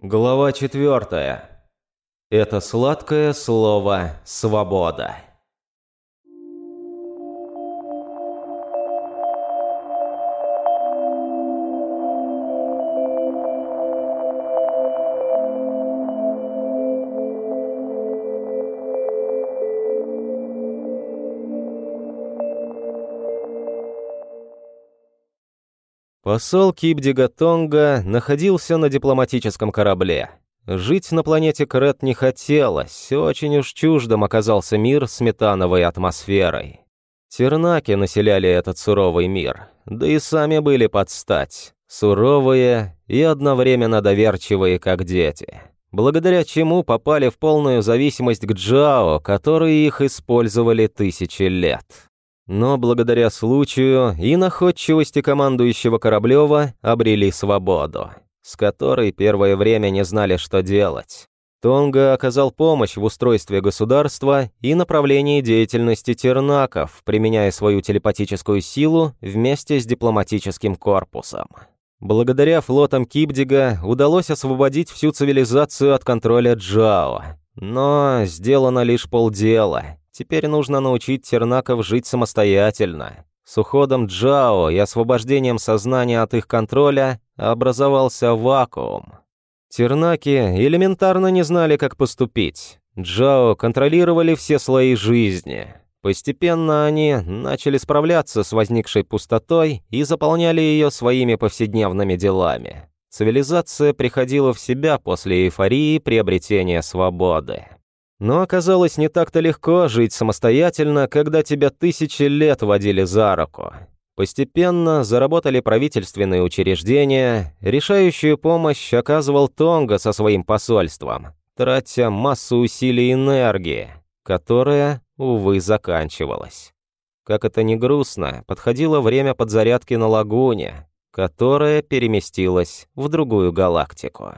Глава четвертая. Это сладкое слово «свобода». Посол Кибдига находился на дипломатическом корабле. Жить на планете Крет не хотелось, очень уж чуждым оказался мир с метановой атмосферой. Тернаки населяли этот суровый мир, да и сами были под стать, суровые и одновременно доверчивые, как дети, благодаря чему попали в полную зависимость к Джао, которые их использовали тысячи лет. Но благодаря случаю и находчивости командующего Кораблева обрели свободу, с которой первое время не знали, что делать. Тонга оказал помощь в устройстве государства и направлении деятельности тернаков, применяя свою телепатическую силу вместе с дипломатическим корпусом. Благодаря флотам Кибдига удалось освободить всю цивилизацию от контроля Джао. Но сделано лишь полдела, Теперь нужно научить тернаков жить самостоятельно. С уходом Джао и освобождением сознания от их контроля образовался вакуум. Тернаки элементарно не знали, как поступить. Джао контролировали все слои жизни. Постепенно они начали справляться с возникшей пустотой и заполняли ее своими повседневными делами. Цивилизация приходила в себя после эйфории приобретения свободы. Но оказалось не так-то легко жить самостоятельно, когда тебя тысячи лет водили за руку. Постепенно заработали правительственные учреждения, решающую помощь оказывал Тонга со своим посольством, тратя массу усилий и энергии, которая, увы, заканчивалась. Как это ни грустно, подходило время подзарядки на лагуне, которая переместилась в другую галактику.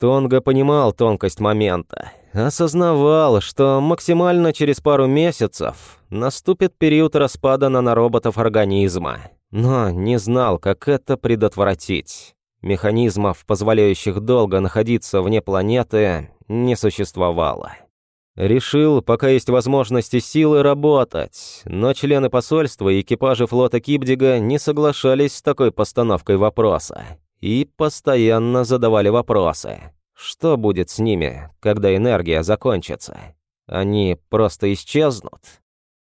Тонга понимал тонкость момента, осознавал, что максимально через пару месяцев наступит период распада нанороботов организма, но не знал, как это предотвратить. Механизмов, позволяющих долго находиться вне планеты, не существовало. Решил, пока есть возможности силы, работать, но члены посольства и экипажи флота Кибдига не соглашались с такой постановкой вопроса и постоянно задавали вопросы. Что будет с ними, когда энергия закончится? Они просто исчезнут?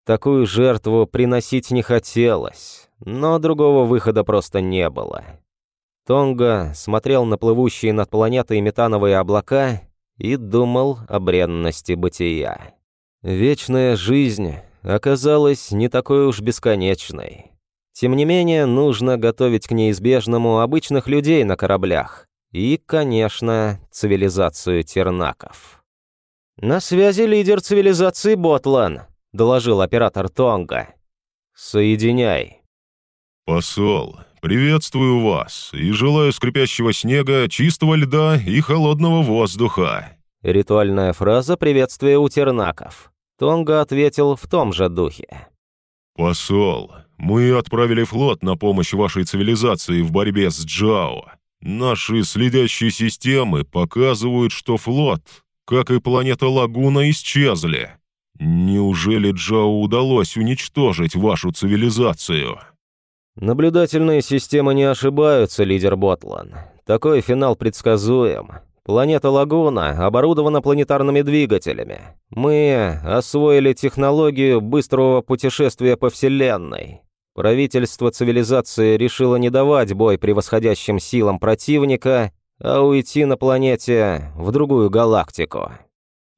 Такую жертву приносить не хотелось, но другого выхода просто не было. Тонга смотрел на плывущие над планетой метановые облака и думал о бренности бытия. Вечная жизнь оказалась не такой уж бесконечной. Тем не менее, нужно готовить к неизбежному обычных людей на кораблях. И, конечно, цивилизацию тернаков. «На связи лидер цивилизации Ботлан», — доложил оператор Тонга. «Соединяй». «Посол, приветствую вас и желаю скрипящего снега, чистого льда и холодного воздуха». Ритуальная фраза приветствия у тернаков. Тонга ответил в том же духе. «Посол, мы отправили флот на помощь вашей цивилизации в борьбе с Джао. Наши следящие системы показывают, что флот, как и планета Лагуна, исчезли. Неужели Джао удалось уничтожить вашу цивилизацию?» Наблюдательные системы не ошибаются, лидер Ботлан. Такой финал предсказуем. Планета Лагуна оборудована планетарными двигателями. Мы освоили технологию быстрого путешествия по Вселенной. Правительство цивилизации решило не давать бой превосходящим силам противника, а уйти на планете в другую галактику.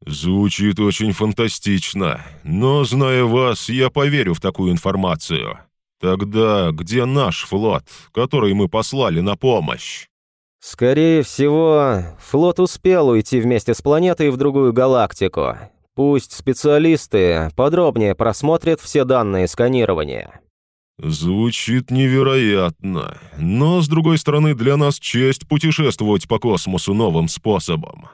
Звучит очень фантастично, но, зная вас, я поверю в такую информацию. Тогда где наш флот, который мы послали на помощь? Скорее всего, флот успел уйти вместе с планетой в другую галактику. Пусть специалисты подробнее просмотрят все данные сканирования. Звучит невероятно, но, с другой стороны, для нас честь путешествовать по космосу новым способом.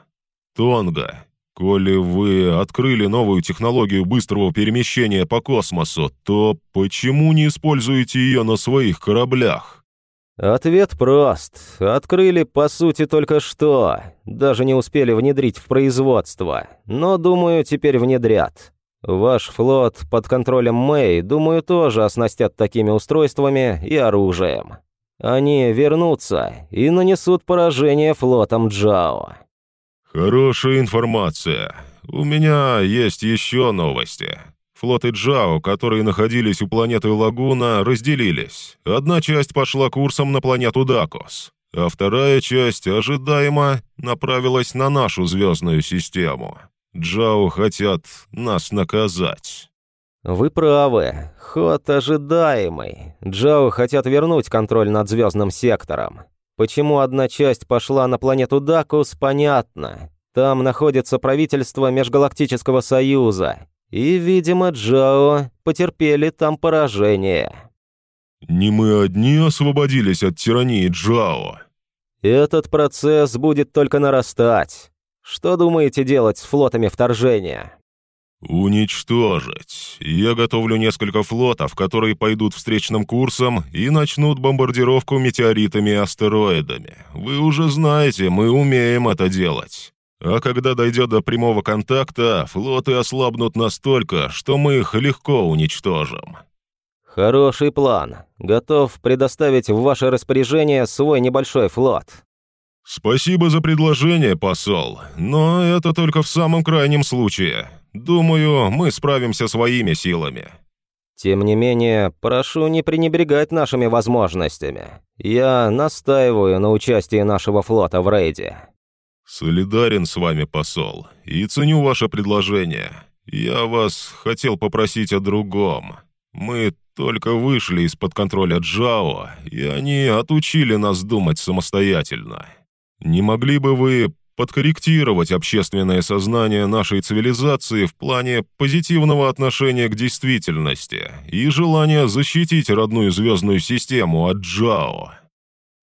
Тонга, коли вы открыли новую технологию быстрого перемещения по космосу, то почему не используете ее на своих кораблях? Ответ прост. Открыли, по сути, только что. Даже не успели внедрить в производство. Но, думаю, теперь внедрят. Ваш флот под контролем Мэй, думаю, тоже оснастят такими устройствами и оружием. Они вернутся и нанесут поражение флотам Джао. Хорошая информация. У меня есть еще новости. Флоты Джао, которые находились у планеты Лагуна, разделились. Одна часть пошла курсом на планету Дакос, а вторая часть, ожидаемо, направилась на нашу звездную систему. Джао хотят нас наказать. Вы правы. Ход ожидаемый. Джао хотят вернуть контроль над звездным сектором. Почему одна часть пошла на планету Дакус, понятно. Там находится правительство Межгалактического Союза, и, видимо, Джао потерпели там поражение. «Не мы одни освободились от тирании Джао». «Этот процесс будет только нарастать. Что думаете делать с флотами вторжения?» «Уничтожить. Я готовлю несколько флотов, которые пойдут встречным курсом и начнут бомбардировку метеоритами и астероидами. Вы уже знаете, мы умеем это делать. А когда дойдет до прямого контакта, флоты ослабнут настолько, что мы их легко уничтожим». «Хороший план. Готов предоставить в ваше распоряжение свой небольшой флот». «Спасибо за предложение, посол, но это только в самом крайнем случае. Думаю, мы справимся своими силами». «Тем не менее, прошу не пренебрегать нашими возможностями. Я настаиваю на участии нашего флота в рейде». «Солидарен с вами, посол, и ценю ваше предложение. Я вас хотел попросить о другом. Мы только вышли из-под контроля Джао, и они отучили нас думать самостоятельно. Не могли бы вы подкорректировать общественное сознание нашей цивилизации в плане позитивного отношения к действительности и желания защитить родную звездную систему от Джао?»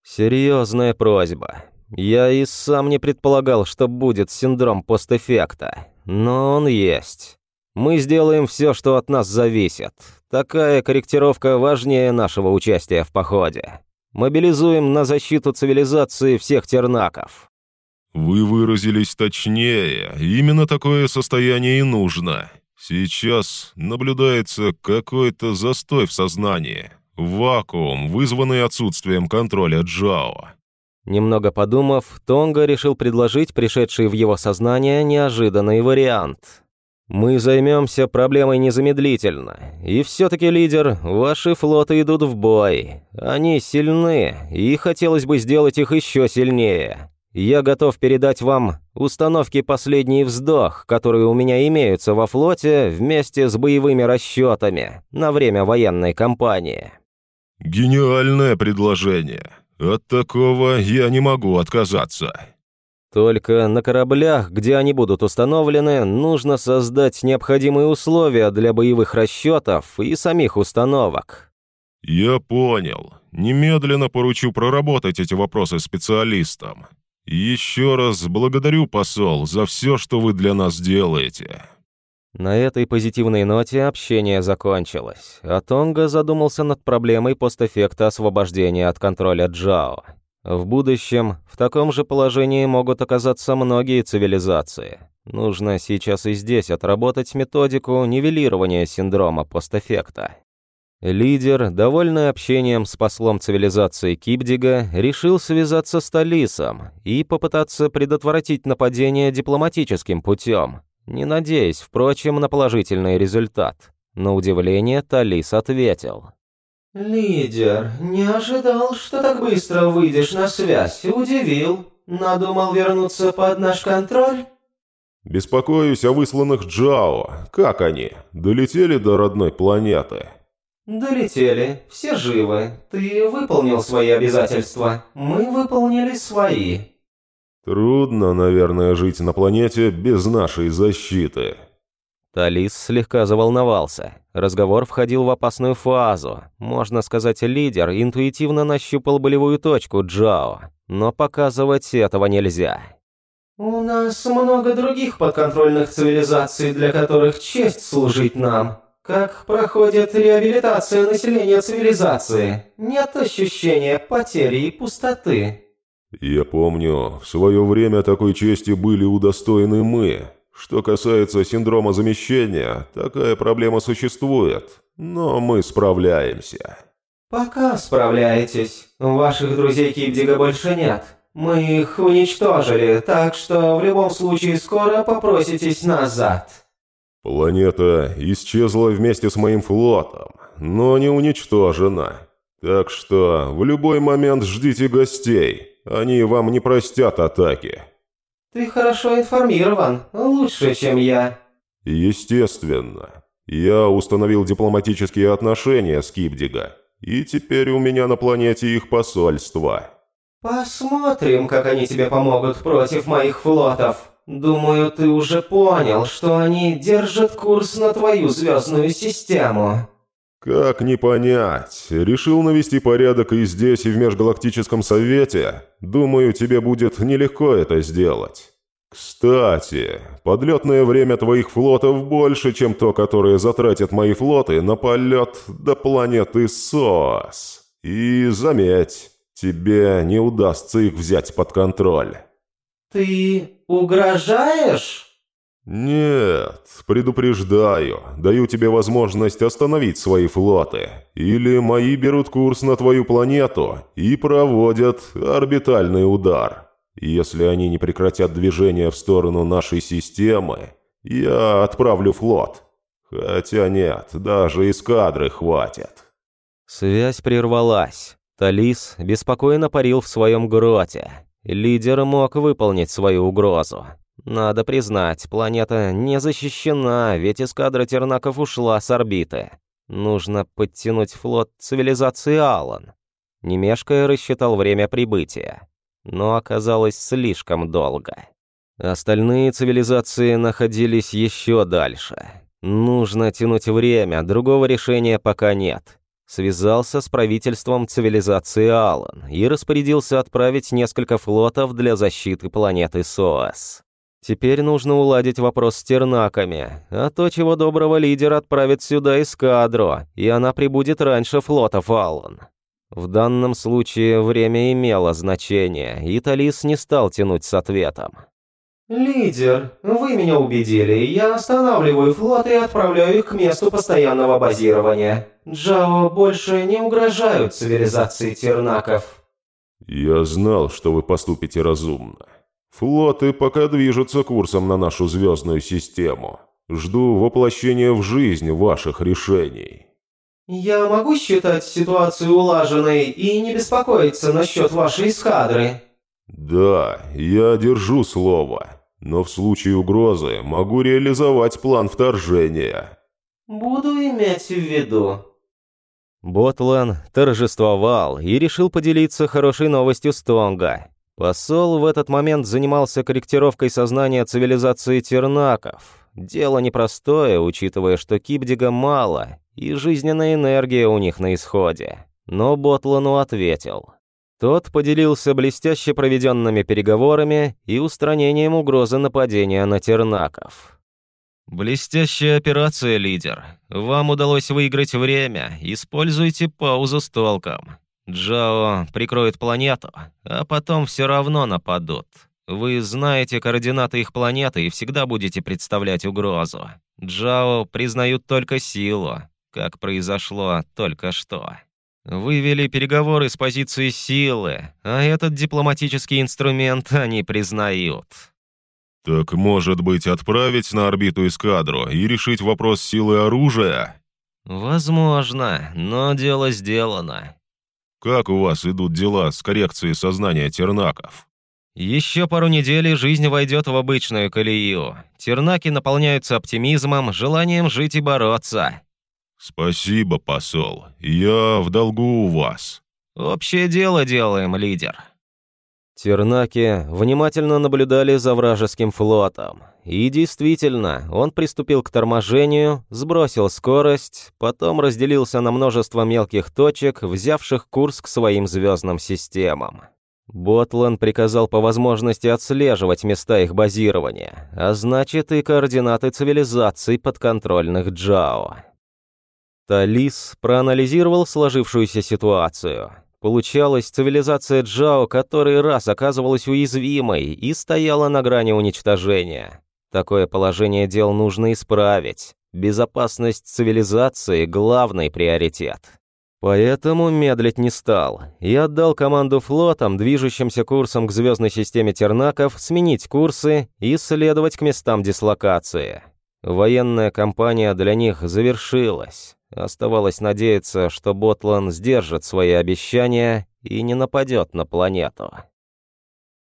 «Серьезная просьба. Я и сам не предполагал, что будет синдром постэффекта, но он есть. Мы сделаем все, что от нас зависит. Такая корректировка важнее нашего участия в походе. Мобилизуем на защиту цивилизации всех тернаков. Вы выразились точнее. Именно такое состояние и нужно. Сейчас наблюдается какой-то застой в сознании. Вакуум, вызванный отсутствием контроля Джао. Немного подумав, Тонга решил предложить пришедший в его сознание неожиданный вариант. «Мы займемся проблемой незамедлительно. И все-таки, лидер, ваши флоты идут в бой. Они сильны, и хотелось бы сделать их еще сильнее. Я готов передать вам установки «Последний вздох», которые у меня имеются во флоте вместе с боевыми расчетами на время военной кампании». «Гениальное предложение», от такого я не могу отказаться. Только на кораблях, где они будут установлены, нужно создать необходимые условия для боевых расчетов и самих установок. Я понял. Немедленно поручу проработать эти вопросы специалистам. Еще раз благодарю, посол, за все, что вы для нас делаете. На этой позитивной ноте общение закончилось, а Тонга задумался над проблемой постэффекта освобождения от контроля Джао. В будущем в таком же положении могут оказаться многие цивилизации. Нужно сейчас и здесь отработать методику нивелирования синдрома постэффекта. Лидер, довольный общением с послом цивилизации Кипдига, решил связаться с Талисом и попытаться предотвратить нападение дипломатическим путем, не надеясь, впрочем, на положительный результат. На удивление Талис ответил. «Лидер, не ожидал, что так быстро выйдешь на связь. Удивил. Надумал вернуться под наш контроль?» «Беспокоюсь о высланных Джао. Как они? Долетели до родной планеты?» «Долетели. Все живы. Ты выполнил свои обязательства. Мы выполнили свои». Трудно, наверное, жить на планете без нашей защиты. Талис слегка заволновался. Разговор входил в опасную фазу. Можно сказать, лидер интуитивно нащупал болевую точку Джао, но показывать этого нельзя. «У нас много других подконтрольных цивилизаций, для которых честь служить нам. Как проходит реабилитация населения цивилизации? Нет ощущения потери и пустоты?» «Я помню, в свое время такой чести были удостоены мы. Что касается синдрома замещения, такая проблема существует, но мы справляемся». «Пока справляетесь. Ваших друзей Кибдига больше нет. Мы их уничтожили, так что в любом случае скоро попроситесь назад». «Планета исчезла вместе с моим флотом, но не уничтожена. Так что в любой момент ждите гостей, они вам не простят атаки». «Ты хорошо информирован, лучше, чем я». «Естественно. Я установил дипломатические отношения с Кибдига, и теперь у меня на планете их посольство». «Посмотрим, как они тебе помогут против моих флотов. Думаю, ты уже понял, что они держат курс на твою звездную систему». «Как не понять? Решил навести порядок и здесь, и в Межгалактическом Совете? Думаю, тебе будет нелегко это сделать. Кстати, подлетное время твоих флотов больше, чем то, которое затратят мои флоты на полет до планеты СОС. И заметь, тебе не удастся их взять под контроль». «Ты угрожаешь?» «Нет, предупреждаю. Даю тебе возможность остановить свои флоты. Или мои берут курс на твою планету и проводят орбитальный удар. Если они не прекратят движение в сторону нашей системы, я отправлю флот. Хотя нет, даже эскадры хватит». Связь прервалась. Талис беспокойно парил в своем гроте. Лидер мог выполнить свою угрозу. Надо признать, планета не защищена, ведь эскадра тернаков ушла с орбиты. Нужно подтянуть флот цивилизации Алан. Немешкая рассчитал время прибытия, но оказалось слишком долго. Остальные цивилизации находились еще дальше. Нужно тянуть время, другого решения пока нет. Связался с правительством цивилизации Алан и распорядился отправить несколько флотов для защиты планеты Соас. Теперь нужно уладить вопрос с тернаками, а то, чего доброго лидер отправит сюда эскадру, и она прибудет раньше флота Фаллон. В данном случае время имело значение, и Талис не стал тянуть с ответом. «Лидер, вы меня убедили. Я останавливаю флот и отправляю их к месту постоянного базирования. Джао больше не угрожают цивилизации тернаков». «Я знал, что вы поступите разумно. Флоты пока движутся курсом на нашу звездную систему. Жду воплощения в жизнь ваших решений». «Я могу считать ситуацию улаженной и не беспокоиться насчет вашей эскадры?» «Да, я держу слово, но в случае угрозы могу реализовать план вторжения». «Буду иметь в виду». Ботлан торжествовал и решил поделиться хорошей новостью с Тонга. Посол в этот момент занимался корректировкой сознания цивилизации тернаков. Дело непростое, учитывая, что Кибдига мало, и жизненная энергия у них на исходе. Но Ботлану ответил. Тот поделился блестяще проведенными переговорами и устранением угрозы нападения на тернаков. «Блестящая операция, лидер. Вам удалось выиграть время. Используйте паузу с толком. Джао прикроет планету, а потом все равно нападут. Вы знаете координаты их планеты и всегда будете представлять угрозу. Джао признают только силу, как произошло только что. Вы вели переговоры с позиции силы, а этот дипломатический инструмент они признают. Так, может быть, отправить на орбиту эскадру и решить вопрос силы оружия? Возможно, но дело сделано. Как у вас идут дела с коррекцией сознания тернаков? Еще пару недель и жизнь войдет в обычную колею. Тернаки наполняются оптимизмом, желанием жить и бороться. Спасибо, посол. Я в долгу у вас. Общее дело делаем, лидер. Тернаки внимательно наблюдали за вражеским флотом. И действительно, он приступил к торможению, сбросил скорость, потом разделился на множество мелких точек, взявших курс к своим звездным системам. Ботлан приказал по возможности отслеживать места их базирования, а значит и координаты цивилизаций подконтрольных Джао. Талис проанализировал сложившуюся ситуацию. Получалось, цивилизация Джао который раз оказывалась уязвимой и стояла на грани уничтожения. Такое положение дел нужно исправить. Безопасность цивилизации – главный приоритет. Поэтому медлить не стал и отдал команду флотам, движущимся курсом к звездной системе Тернаков, сменить курсы и следовать к местам дислокации. Военная кампания для них завершилась. Оставалось надеяться, что Ботлан сдержит свои обещания и не нападет на планету.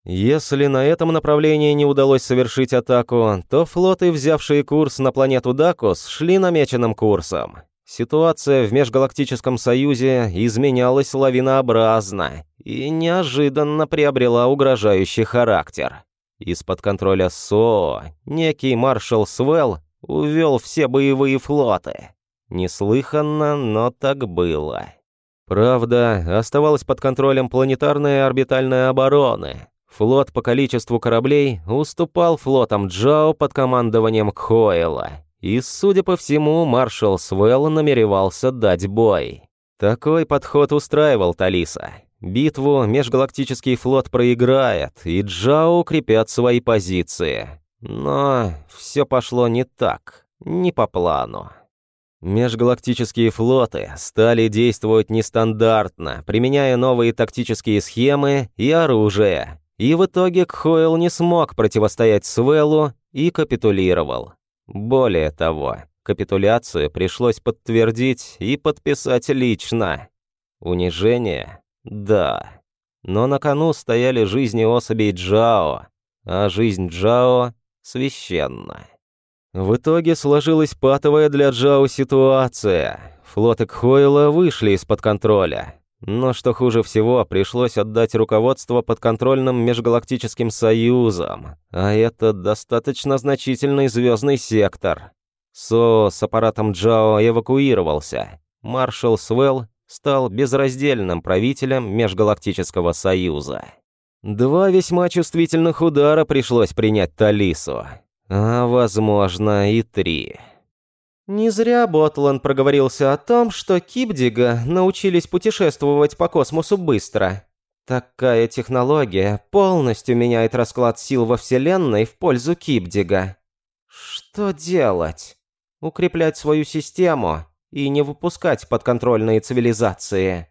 Если на этом направлении не удалось совершить атаку, то флоты, взявшие курс на планету Дакус, шли намеченным курсом. Ситуация в Межгалактическом Союзе изменялась лавинообразно и неожиданно приобрела угрожающий характер. Из-под контроля СО некий маршал Свелл увел все боевые флоты. Неслыханно, но так было. Правда, оставалась под контролем планетарная орбитальная обороны. Флот по количеству кораблей уступал флотам Джао под командованием Кхоэла. И, судя по всему, маршал Свелл намеревался дать бой. Такой подход устраивал Талиса. Битву межгалактический флот проиграет, и Джао укрепят свои позиции. Но все пошло не так, не по плану. Межгалактические флоты стали действовать нестандартно, применяя новые тактические схемы и оружие. И в итоге Кхойл не смог противостоять Свеллу и капитулировал. Более того, капитуляцию пришлось подтвердить и подписать лично. Унижение? Да. Но на кону стояли жизни особей Джао, а жизнь Джао священна. В итоге сложилась патовая для Джао ситуация. Флоты Кхойла вышли из-под контроля. Но что хуже всего, пришлось отдать руководство подконтрольным Межгалактическим Союзом, а это достаточно значительный звездный сектор. СО с аппаратом Джао эвакуировался. Маршал Свелл стал безраздельным правителем Межгалактического Союза. Два весьма чувствительных удара пришлось принять Талису а, возможно, и три. Не зря Ботланд проговорился о том, что Кибдига научились путешествовать по космосу быстро. Такая технология полностью меняет расклад сил во Вселенной в пользу Кибдига. Что делать? Укреплять свою систему и не выпускать подконтрольные цивилизации.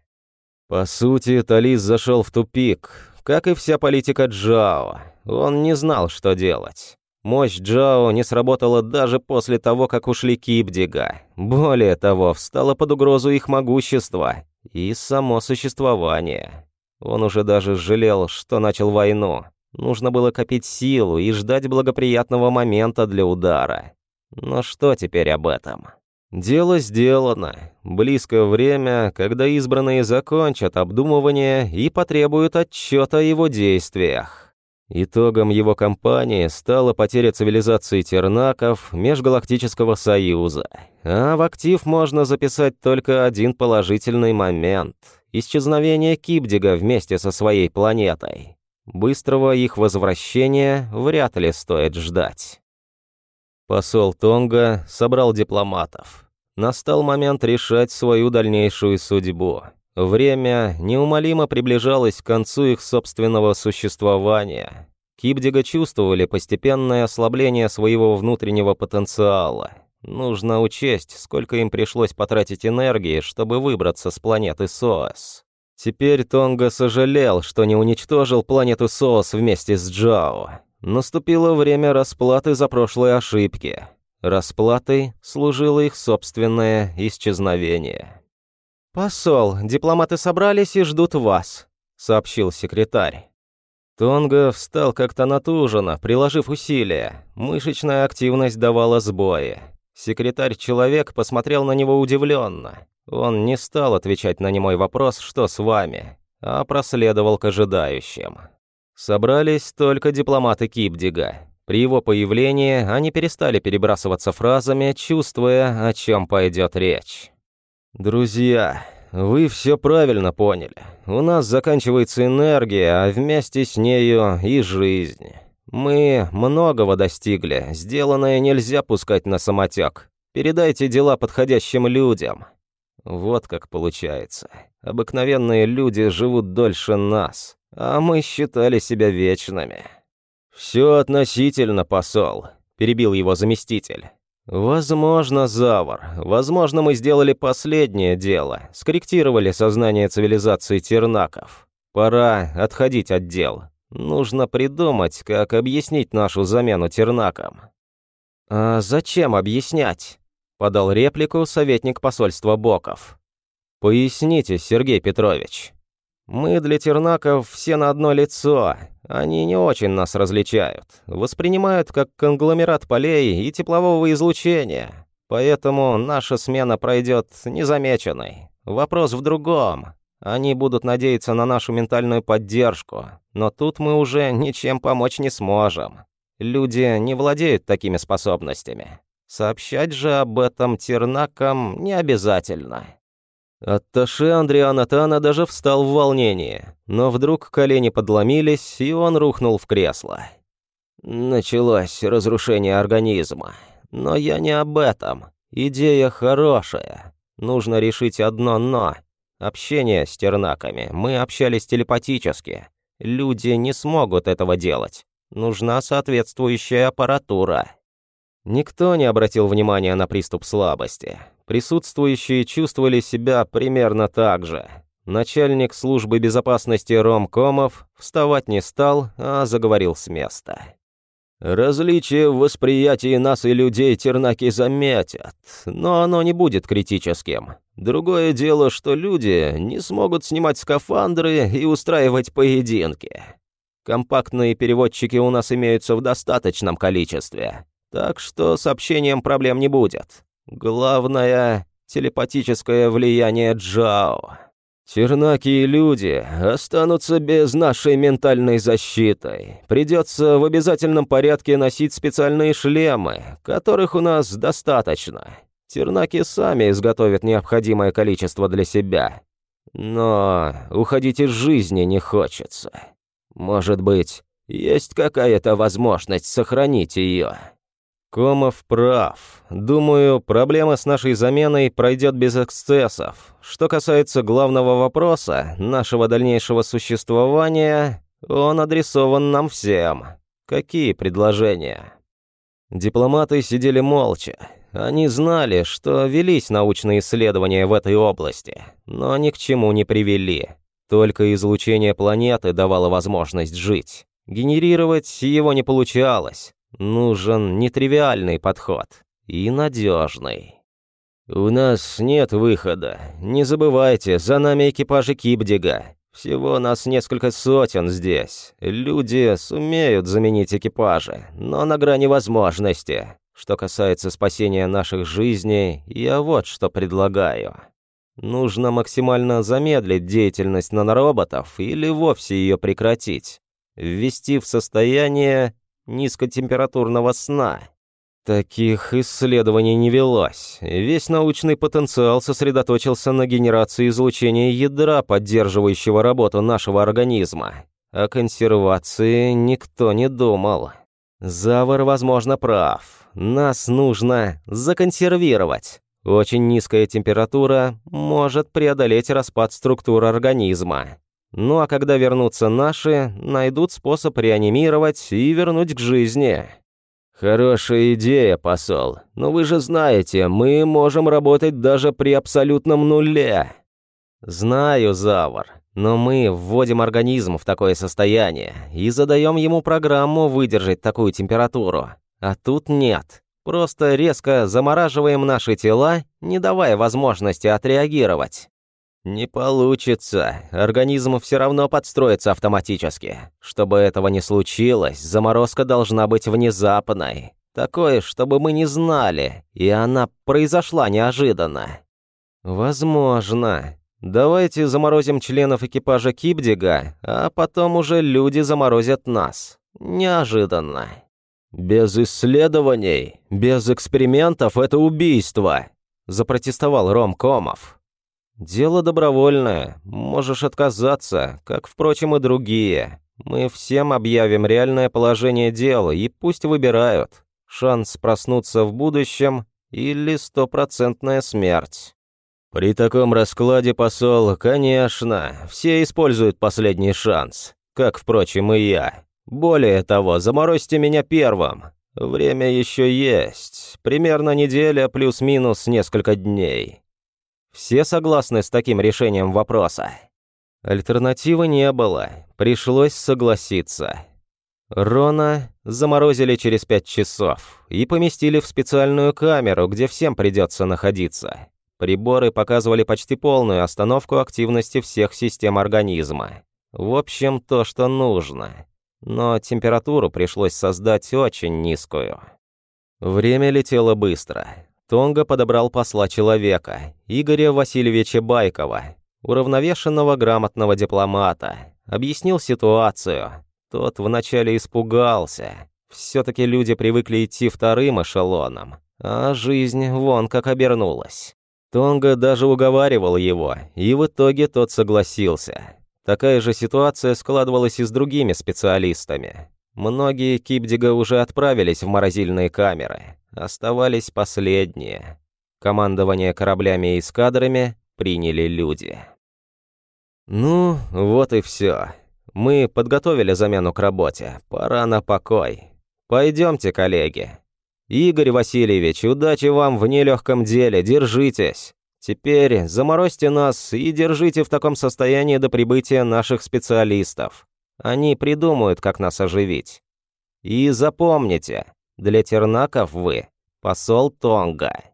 По сути, Талис зашел в тупик, как и вся политика Джао. Он не знал, что делать. Мощь Джао не сработала даже после того, как ушли Кипдига. Более того, встала под угрозу их могущество и само существование. Он уже даже жалел, что начал войну. Нужно было копить силу и ждать благоприятного момента для удара. Но что теперь об этом? Дело сделано. Близко время, когда избранные закончат обдумывание и потребуют отчета о его действиях. Итогом его кампании стала потеря цивилизации тернаков Межгалактического Союза. А в актив можно записать только один положительный момент – исчезновение Кибдига вместе со своей планетой. Быстрого их возвращения вряд ли стоит ждать. Посол Тонга собрал дипломатов. Настал момент решать свою дальнейшую судьбу. Время неумолимо приближалось к концу их собственного существования. Кибдига чувствовали постепенное ослабление своего внутреннего потенциала. Нужно учесть, сколько им пришлось потратить энергии, чтобы выбраться с планеты Соас. Теперь Тонга сожалел, что не уничтожил планету Соас вместе с Джао. Наступило время расплаты за прошлые ошибки. Расплатой служило их собственное исчезновение. «Посол, дипломаты собрались и ждут вас», — сообщил секретарь. Тонга встал как-то натуженно, приложив усилия. Мышечная активность давала сбои. Секретарь-человек посмотрел на него удивленно. Он не стал отвечать на немой вопрос «что с вами?», а проследовал к ожидающим. Собрались только дипломаты Кипдига. При его появлении они перестали перебрасываться фразами, чувствуя, о чем пойдет речь. «Друзья, вы все правильно поняли. У нас заканчивается энергия, а вместе с нею и жизнь. Мы многого достигли, сделанное нельзя пускать на самотек. Передайте дела подходящим людям. Вот как получается. Обыкновенные люди живут дольше нас, а мы считали себя вечными. «Все относительно, посол», — перебил его заместитель. «Возможно, Завар. Возможно, мы сделали последнее дело, скорректировали сознание цивилизации тернаков. Пора отходить от дел. Нужно придумать, как объяснить нашу замену тернакам». «А зачем объяснять?» — подал реплику советник посольства Боков. «Поясните, Сергей Петрович. Мы для тернаков все на одно лицо. Они не очень нас различают. Воспринимают как конгломерат полей и теплового излучения. Поэтому наша смена пройдет незамеченной. Вопрос в другом. Они будут надеяться на нашу ментальную поддержку, но тут мы уже ничем помочь не сможем. Люди не владеют такими способностями. Сообщать же об этом тернакам не обязательно. Атташе Андриана Тана даже встал в волнении, но вдруг колени подломились, и он рухнул в кресло. Началось разрушение организма. Но я не об этом. Идея хорошая. Нужно решить одно «но». Общение с тернаками. Мы общались телепатически. Люди не смогут этого делать. Нужна соответствующая аппаратура. Никто не обратил внимания на приступ слабости. Присутствующие чувствовали себя примерно так же. Начальник службы безопасности Ромкомов вставать не стал, а заговорил с места. «Различие в восприятии нас и людей тернаки заметят, но оно не будет критическим. Другое дело, что люди не смогут снимать скафандры и устраивать поединки. Компактные переводчики у нас имеются в достаточном количестве, так что с общением проблем не будет. Главное — телепатическое влияние Джао. Тернаки и люди останутся без нашей ментальной защиты. Придется в обязательном порядке носить специальные шлемы, которых у нас достаточно. Тернаки сами изготовят необходимое количество для себя. Но уходить из жизни не хочется. Может быть, есть какая-то возможность сохранить ее. Комов прав. Думаю, проблема с нашей заменой пройдет без эксцессов. Что касается главного вопроса, нашего дальнейшего существования, он адресован нам всем. Какие предложения? Дипломаты сидели молча. Они знали, что велись научные исследования в этой области, но ни к чему не привели. Только излучение планеты давало возможность жить. Генерировать его не получалось. Нужен нетривиальный подход и надежный. «У нас нет выхода. Не забывайте, за нами экипажи Кипдига. Всего нас несколько сотен здесь. Люди сумеют заменить экипажи, но на грани возможности. Что касается спасения наших жизней, я вот что предлагаю. Нужно максимально замедлить деятельность нанороботов или вовсе ее прекратить. Ввести в состояние низкотемпературного сна. Таких исследований не велось. Весь научный потенциал сосредоточился на генерации излучения ядра, поддерживающего работу нашего организма. О консервации никто не думал. Завар, возможно, прав. Нас нужно законсервировать. Очень низкая температура может преодолеть распад структур организма. Ну а когда вернутся наши, найдут способ реанимировать и вернуть к жизни. Хорошая идея, посол. Но вы же знаете, мы можем работать даже при абсолютном нуле. Знаю, Завар. Но мы вводим организм в такое состояние и задаем ему программу выдержать такую температуру. А тут нет. Просто резко замораживаем наши тела, не давая возможности отреагировать. «Не получится. Организм все равно подстроится автоматически. Чтобы этого не случилось, заморозка должна быть внезапной. Такое, чтобы мы не знали, и она произошла неожиданно». «Возможно. Давайте заморозим членов экипажа Кипдига, а потом уже люди заморозят нас. Неожиданно». «Без исследований, без экспериментов это убийство», – запротестовал Ром Комов. «Дело добровольное. Можешь отказаться, как, впрочем, и другие. Мы всем объявим реальное положение дела, и пусть выбирают. Шанс проснуться в будущем или стопроцентная смерть». При таком раскладе, посол, конечно, все используют последний шанс, как, впрочем, и я. Более того, заморозьте меня первым. Время еще есть, примерно неделя плюс-минус несколько дней. Все согласны с таким решением вопроса? Альтернативы не было, пришлось согласиться. Рона заморозили через пять часов и поместили в специальную камеру, где всем придется находиться. Приборы показывали почти полную остановку активности всех систем организма. В общем, то, что нужно. Но температуру пришлось создать очень низкую. Время летело быстро. Тонга подобрал посла человека, Игоря Васильевича Байкова, уравновешенного грамотного дипломата, объяснил ситуацию. Тот вначале испугался. Все-таки люди привыкли идти вторым эшелоном, а жизнь вон как обернулась. Тонга даже уговаривал его, и в итоге тот согласился. Такая же ситуация складывалась и с другими специалистами. Многие Кипдига уже отправились в морозильные камеры. Оставались последние. Командование кораблями и эскадрами приняли люди. Ну, вот и все. Мы подготовили замену к работе. Пора на покой. Пойдемте, коллеги. Игорь Васильевич, удачи вам в нелегком деле, держитесь. Теперь заморозьте нас и держите в таком состоянии до прибытия наших специалистов. Они придумают, как нас оживить. И запомните, для тернаков вы посол Тонга.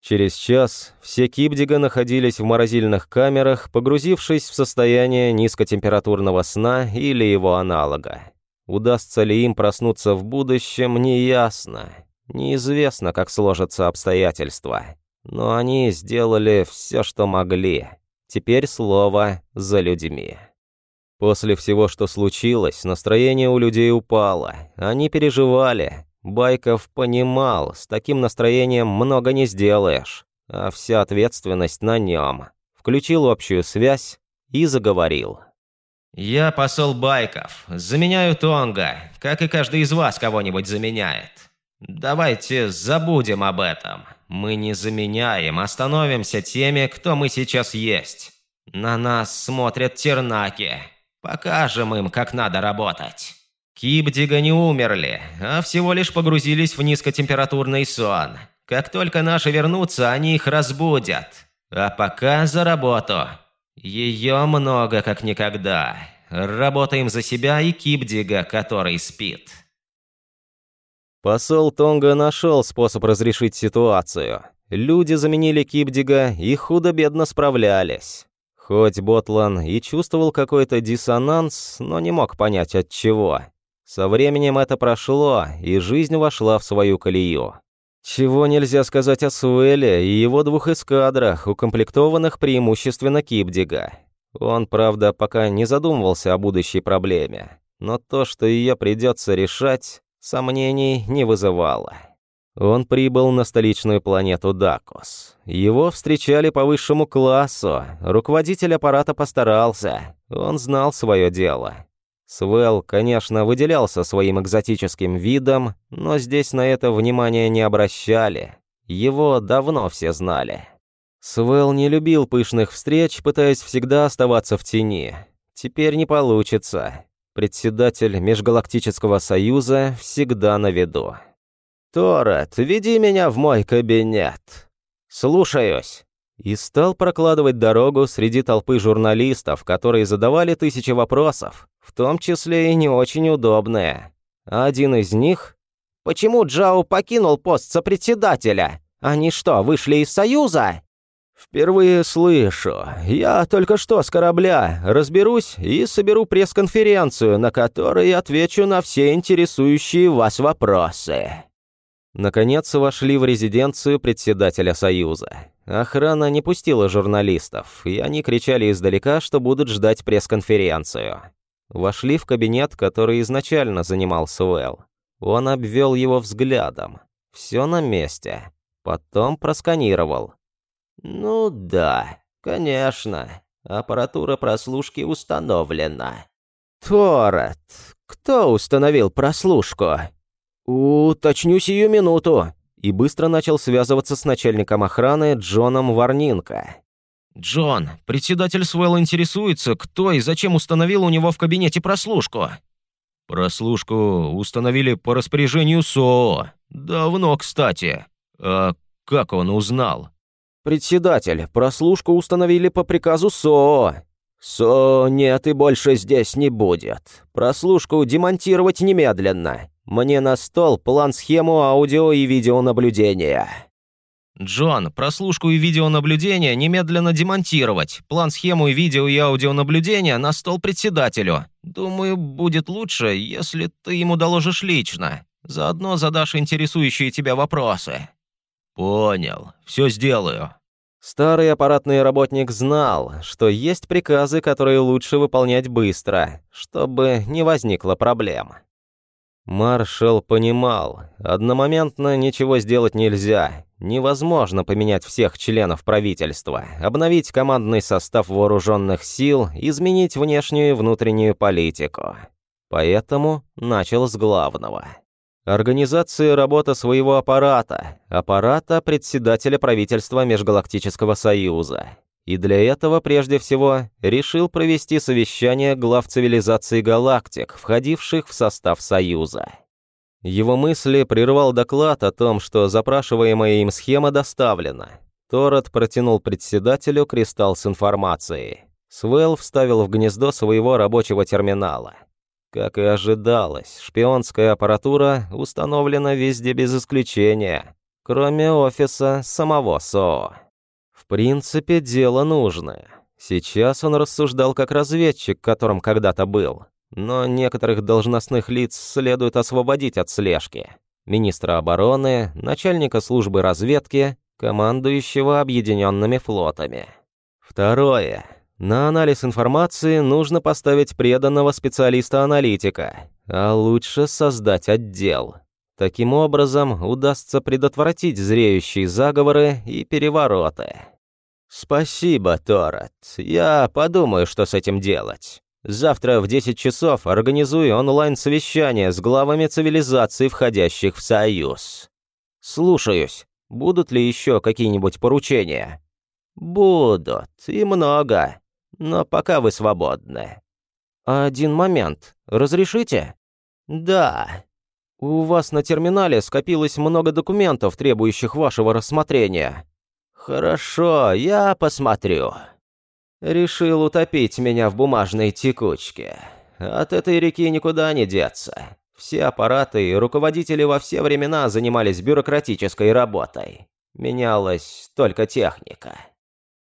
Через час все Кибдига находились в морозильных камерах, погрузившись в состояние низкотемпературного сна или его аналога. Удастся ли им проснуться в будущем, неясно. Неизвестно, как сложатся обстоятельства. Но они сделали все, что могли. Теперь слово за людьми. После всего, что случилось, настроение у людей упало. Они переживали, Байков понимал, с таким настроением много не сделаешь, а вся ответственность на нем. Включил общую связь и заговорил. «Я посол Байков, заменяю Тонга, как и каждый из вас кого-нибудь заменяет. Давайте забудем об этом. Мы не заменяем, остановимся теми, кто мы сейчас есть. На нас смотрят тернаки. Покажем им, как надо работать». Кибдига не умерли, а всего лишь погрузились в низкотемпературный сон. Как только наши вернутся, они их разбудят. А пока за работу. Ее много как никогда. Работаем за себя и Кибдига, который спит. Посол Тонга нашел способ разрешить ситуацию. Люди заменили Кибдига и худо-бедно справлялись. Хоть Ботлан и чувствовал какой-то диссонанс, но не мог понять от чего. Со временем это прошло, и жизнь вошла в свою колею. Чего нельзя сказать о Суэле и его двух эскадрах, укомплектованных преимущественно Кипдига. Он, правда, пока не задумывался о будущей проблеме, но то, что ее придется решать, сомнений не вызывало. Он прибыл на столичную планету Дакос. Его встречали по высшему классу, руководитель аппарата постарался, он знал свое дело. Свел, конечно, выделялся своим экзотическим видом, но здесь на это внимание не обращали. Его давно все знали. Свел не любил пышных встреч, пытаясь всегда оставаться в тени. Теперь не получится. Председатель Межгалактического Союза всегда на виду. «Торет, веди меня в мой кабинет». «Слушаюсь» и стал прокладывать дорогу среди толпы журналистов, которые задавали тысячи вопросов, в том числе и не очень удобные. Один из них «Почему Джао покинул пост сопредседателя? Они что, вышли из Союза?» «Впервые слышу. Я только что с корабля. Разберусь и соберу пресс-конференцию, на которой отвечу на все интересующие вас вопросы». Наконец вошли в резиденцию председателя Союза. Охрана не пустила журналистов, и они кричали издалека, что будут ждать пресс-конференцию. Вошли в кабинет, который изначально занимал Суэлл. Он обвел его взглядом. Все на месте. Потом просканировал. «Ну да, конечно. Аппаратура прослушки установлена». «Торет, кто установил прослушку?» «Уточню сию минуту», и быстро начал связываться с начальником охраны Джоном Варнинко. «Джон, председатель Свелл интересуется, кто и зачем установил у него в кабинете прослушку». «Прослушку установили по распоряжению СОО. Давно, кстати. А как он узнал?» «Председатель, прослушку установили по приказу СОО». «СО нет и больше здесь не будет. Прослушку демонтировать немедленно. Мне на стол план-схему аудио и видеонаблюдения». «Джон, прослушку и видеонаблюдение немедленно демонтировать. План-схему и видео и аудионаблюдения на стол председателю. Думаю, будет лучше, если ты ему доложишь лично. Заодно задашь интересующие тебя вопросы». «Понял. Все сделаю». Старый аппаратный работник знал, что есть приказы, которые лучше выполнять быстро, чтобы не возникло проблем. Маршал понимал, одномоментно ничего сделать нельзя, невозможно поменять всех членов правительства, обновить командный состав вооруженных сил, изменить внешнюю и внутреннюю политику. Поэтому начал с главного. Организация работы своего аппарата, аппарата председателя правительства Межгалактического Союза. И для этого, прежде всего, решил провести совещание глав цивилизаций галактик, входивших в состав Союза. Его мысли прервал доклад о том, что запрашиваемая им схема доставлена. Торот протянул председателю кристалл с информацией. Свел вставил в гнездо своего рабочего терминала. Как и ожидалось, шпионская аппаратура установлена везде без исключения, кроме офиса самого СО. Принципе, дело нужное. Сейчас он рассуждал как разведчик, которым когда-то был. Но некоторых должностных лиц следует освободить от слежки. Министра обороны, начальника службы разведки, командующего объединенными флотами. Второе. На анализ информации нужно поставить преданного специалиста-аналитика, а лучше создать отдел. Таким образом, удастся предотвратить зреющие заговоры и перевороты. «Спасибо, Торет. Я подумаю, что с этим делать. Завтра в 10 часов организую онлайн-совещание с главами цивилизаций, входящих в Союз. Слушаюсь. Будут ли еще какие-нибудь поручения?» «Будут, и много но пока вы свободны». «Один момент. Разрешите?» «Да». «У вас на терминале скопилось много документов, требующих вашего рассмотрения». «Хорошо, я посмотрю». Решил утопить меня в бумажной текучке. От этой реки никуда не деться. Все аппараты и руководители во все времена занимались бюрократической работой. Менялась только техника.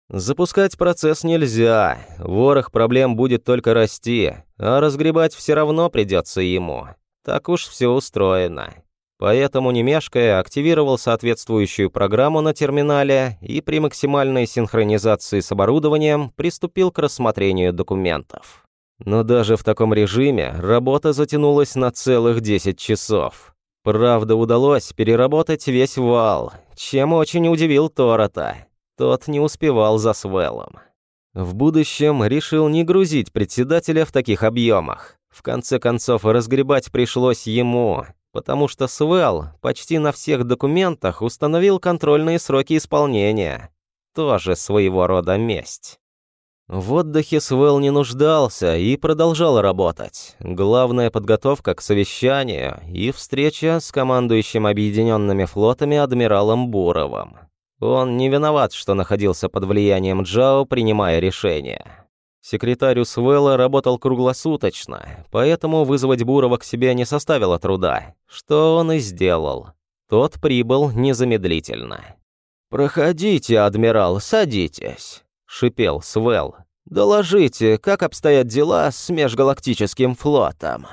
Запускать процесс нельзя, ворох проблем будет только расти, а разгребать все равно придется ему. Так уж все устроено. Поэтому, не мешкая, активировал соответствующую программу на терминале и при максимальной синхронизации с оборудованием приступил к рассмотрению документов. Но даже в таком режиме работа затянулась на целых 10 часов. Правда, удалось переработать весь вал, чем очень удивил Торота. Тот не успевал за Свеллом. В будущем решил не грузить председателя в таких объемах. В конце концов, разгребать пришлось ему, потому что Свелл почти на всех документах установил контрольные сроки исполнения. Тоже своего рода месть. В отдыхе Свелл не нуждался и продолжал работать. Главная подготовка к совещанию и встреча с командующим объединенными флотами адмиралом Буровым. Он не виноват, что находился под влиянием Джао, принимая решения. Секретарь Усвелла работал круглосуточно, поэтому вызвать Бурова к себе не составило труда, что он и сделал. Тот прибыл незамедлительно. «Проходите, адмирал, садитесь», — шипел Свел. «Доложите, как обстоят дела с межгалактическим флотом».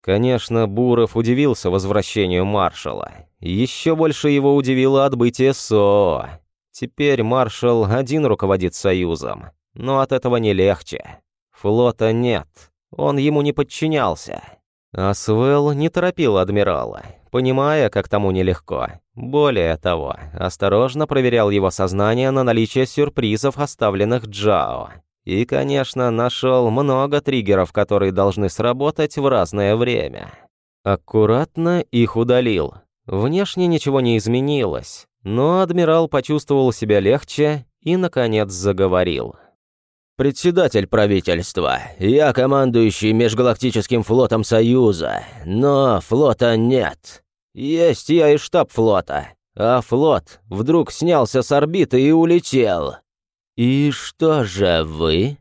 Конечно, Буров удивился возвращению маршала. Еще больше его удивило отбытие СО. Теперь маршал один руководит Союзом, но от этого не легче. Флота нет, он ему не подчинялся. А Свел не торопил адмирала, понимая, как тому нелегко. Более того, осторожно проверял его сознание на наличие сюрпризов, оставленных Джао. И, конечно, нашел много триггеров, которые должны сработать в разное время. Аккуратно их удалил. Внешне ничего не изменилось, но адмирал почувствовал себя легче и, наконец, заговорил. «Председатель правительства, я командующий Межгалактическим флотом Союза, но флота нет. Есть я и штаб флота, а флот вдруг снялся с орбиты и улетел. И что же вы?»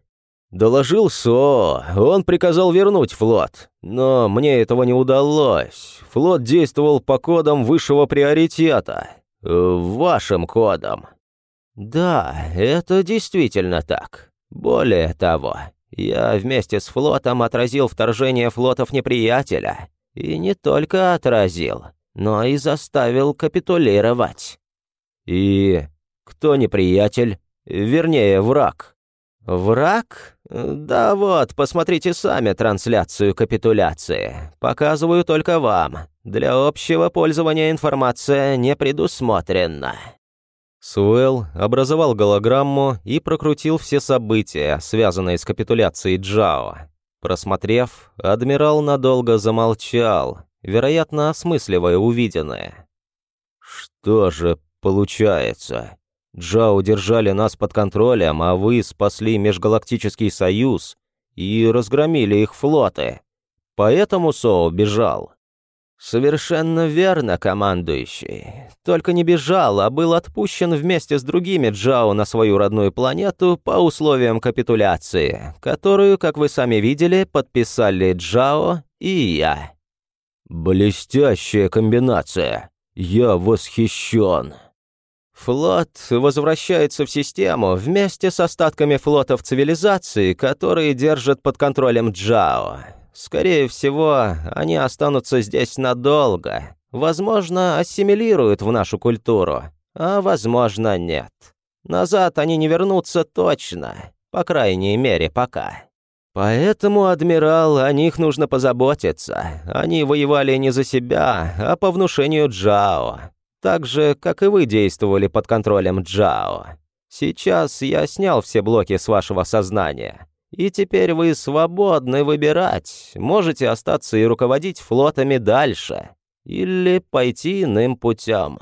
Доложил Со, он приказал вернуть флот, но мне этого не удалось. Флот действовал по кодам высшего приоритета. Вашим кодам. Да, это действительно так. Более того, я вместе с флотом отразил вторжение флотов неприятеля. И не только отразил, но и заставил капитулировать. И кто неприятель? Вернее, враг. Враг? Да вот, посмотрите сами трансляцию капитуляции. Показываю только вам. Для общего пользования информация не предусмотрена. Суэлл образовал голограмму и прокрутил все события, связанные с капитуляцией Джао. Просмотрев, адмирал надолго замолчал, вероятно, осмысливая увиденное. «Что же получается? Джао держали нас под контролем, а вы спасли Межгалактический Союз и разгромили их флоты. Поэтому Соу бежал». «Совершенно верно, командующий. Только не бежал, а был отпущен вместе с другими Джао на свою родную планету по условиям капитуляции, которую, как вы сами видели, подписали Джао и я». «Блестящая комбинация. Я восхищен». Флот возвращается в систему вместе с остатками флотов цивилизации, которые держат под контролем Джао. Скорее всего, они останутся здесь надолго. Возможно, ассимилируют в нашу культуру, а возможно, нет. Назад они не вернутся точно, по крайней мере, пока. Поэтому, адмирал, о них нужно позаботиться. Они воевали не за себя, а по внушению Джао. Так же, как и вы действовали под контролем Джао. Сейчас я снял все блоки с вашего сознания. И теперь вы свободны выбирать, можете остаться и руководить флотами дальше, или пойти иным путем.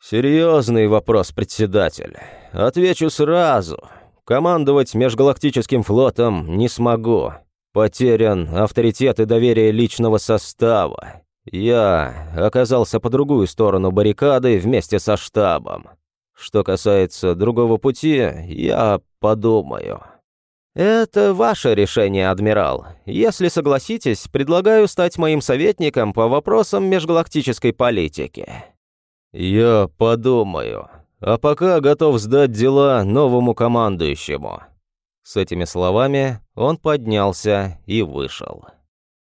Серьезный вопрос, председатель. Отвечу сразу. Командовать межгалактическим флотом не смогу. Потерян авторитет и доверие личного состава. Я оказался по другую сторону баррикады вместе со штабом. Что касается другого пути, я подумаю. «Это ваше решение, адмирал. Если согласитесь, предлагаю стать моим советником по вопросам межгалактической политики». «Я подумаю. А пока готов сдать дела новому командующему». С этими словами он поднялся и вышел.